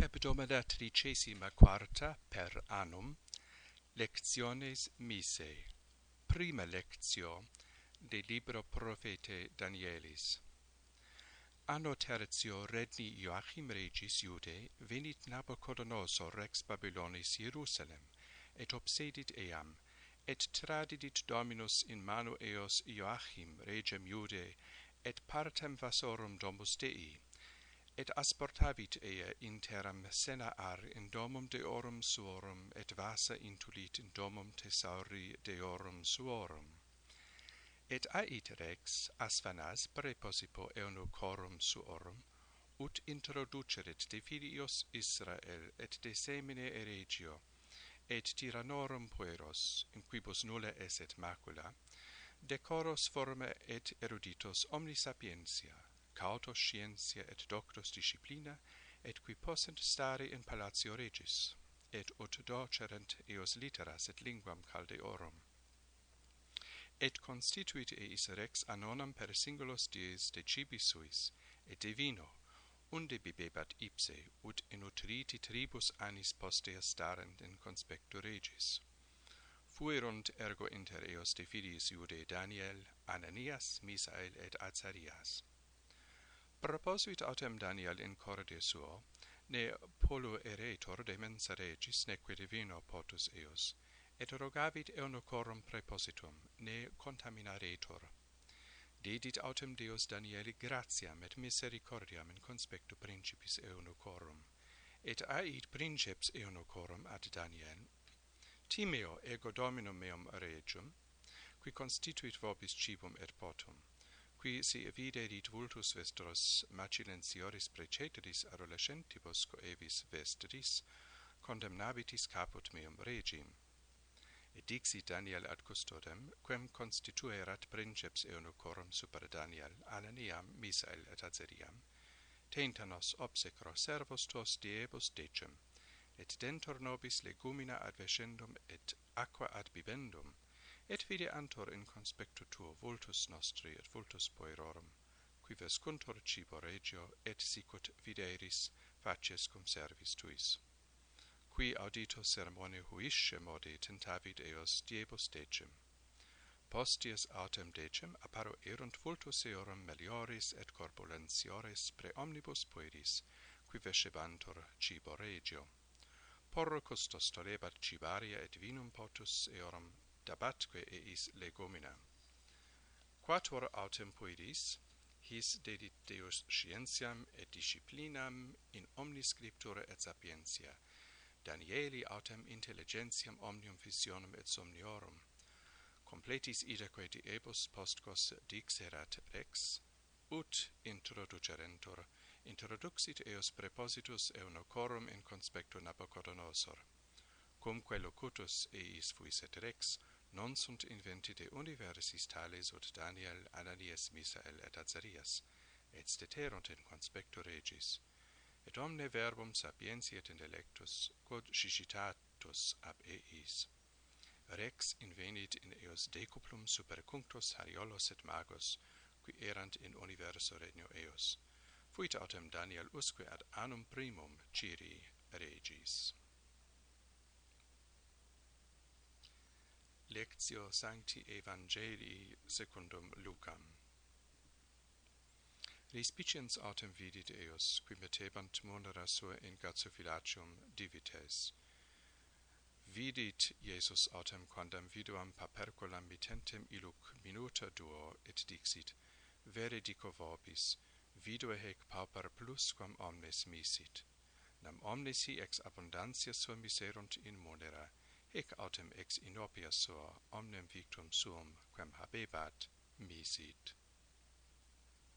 Hebdomada tricesima quarta per annum, Lectiones missae prima lectio de Libro Profete Danielis. Anno tertio redni Joachim Regis Iude venit Nabucodonosor rex Babylonis Jerusalem, et obsedit eam, et tradidit Dominus in manu eos Joachim regem Iude, et partem vasorum domus Dei, et asportavit ea interam Senaar in domum deorum suorum, et vasa intulit in domum thesauri deorum suorum. Et ait rex asvanas preposipo eunuchorum suorum, ut introduceret de filios Israel et de semine eregio, et tyrannorum pueros, in quibus nulla eset macula, decoros forma et eruditos omni sapientia, cautos scientia et doctos disciplina, et qui possent stare in palatio regis, et ut docerent eos literas et linguam caldeorum. Et constituit eis rex anonam per singulos dies de cibi suis, et de vino, unde bibebat ipse, ut inutriti tribus anis postea starent in conspectu regis. Fuerunt ergo inter eos de filiis Iude Daniel, Ananias, Misael et Azarias. Proposuit autem Daniel in corde suo, ne polu eretor de mensa regis neque divino potus eos, et rogavit eunuchorum prepositum, ne contaminaretor. Dedit autem Deus Danieli gratiam et misericordiam in conspectu principis eunuchorum, et ait princeps eunuchorum ad Daniel. Timeo ego dominum meum regium, qui constituit vobis cibum et potum, qui si vide dit vultus vestros macilentioris preceteris adolescentibus coevis vestris, condemnabitis caput meum regim. Et dixit Daniel ad custodem, quem constituerat princeps eunucorum super Daniel, Ananiam, Misael et Azeriam, tentanos obsecro servos tos diebus decem, et dentor nobis legumina ad vescendum et aqua ad bibendum, et videantur in conspectu tuo vultus nostri et vultus poerorum, qui vescuntur cibo regio, et sicut videris facies cum servis tuis. Qui audito ceremonio huisce modi tentavit eos diebus decem. Postius autem decem apparo erunt vultus eorum melioris et corpulentiores pre omnibus poeris, qui vescebantur cibo regio. Porro custos tolebat cibaria et vinum potus eorum dabatque eis legumina. Quator autem puidis, his dedit Deus scientiam et disciplinam in omnis scriptura et sapientia, Danieli autem intelligentiam omnium visionum et somniorum, completis idaque diebus postcos dixerat rex, ut introducerentur, introduxit eos prepositus eunocorum in conspectu Nabucodonosor. cumque locutus eis fuiset rex, non sunt inventite universis tales ut Daniel, Ananias, Misael et Azarias, et steterunt in conspectu regis, et omne verbum sapientiet intellectus, quod sicitatus ab eis. Rex invenit in eos decuplum supercunctos hariolos et magos, qui erant in universo regno eos. Fuit autem Daniel usque ad annum primum Ciri regis. Lectio Sancti Evangelii secundum Lucam. Respiciens autem vidit eos, qui metebant munera sua in Gazofilacium divites. Vidit Iesus autem quandam viduam paperculam mitentem iluc minuta duo, et dixit, Vere dico vobis, vidue hec pauper plus quam omnes misit. Nam omnes hi ex abundantia sua miserunt in monera, hic autem ex inopia sua omnem victum suum quem habebat misit.